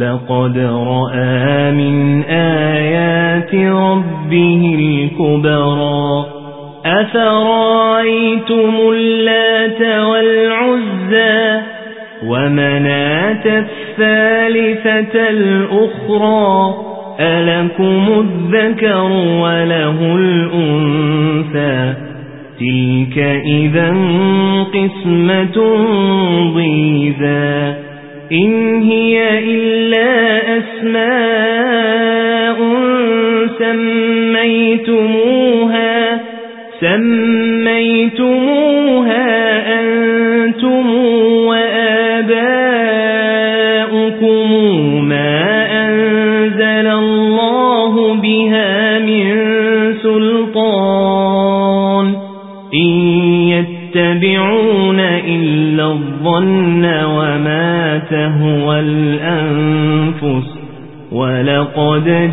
لقد رأى من آيات ربه الكبرى. أفرأيتم اللات والعزى ومناة الثالثة الأخرى؟ ألكم الذكر وله الأنثى. تلك إذا قسمة ضيزى. إن هي إلا أسماء سميتموها. سميتموها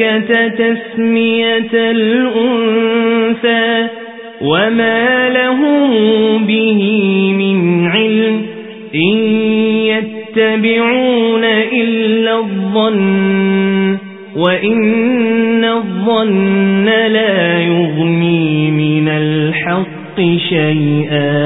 الملائكة تسمية الأنثى وما لهم به من علم إن يتبعون إلا الظن وإن الظن لا يغني من الحق شيئا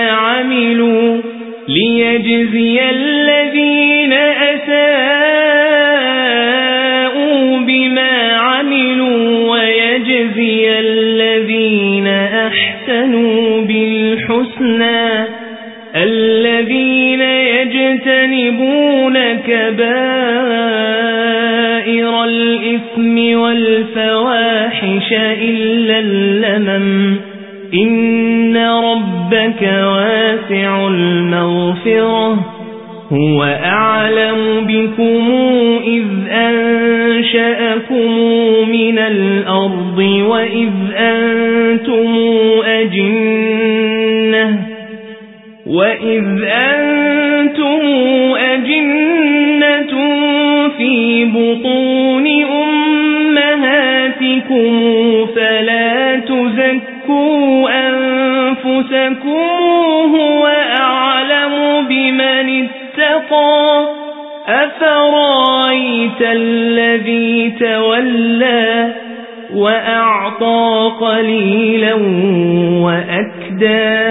والفواحش إلا اللمم. إن ربك واسع المغفرة. هو أعلم بكم إذ أنشأكم من الأرض وإذ أنتم أجنة. وإذ أنتم أجنة في بطون فلا تزكوا أنفسكم هو أعلم بمن اتقى. أفرأيت الذي تولى وأعطى قليلا وأكدى؟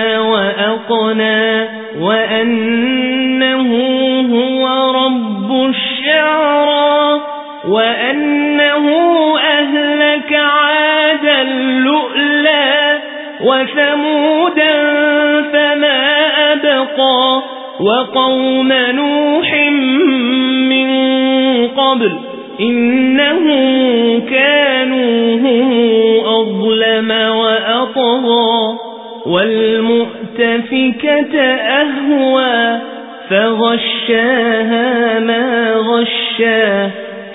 أهلك عاد اللؤلا وثمودا فما أبقى وقوم نوح من قبل إنهم كانوا هم أظلم وأطغى والمؤتفكة أهوى فغشاها ما غشا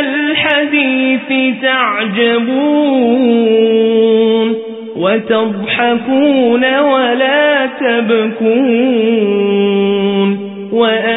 الحديث تعجبون وتضحكون ولا تبكون وأنتم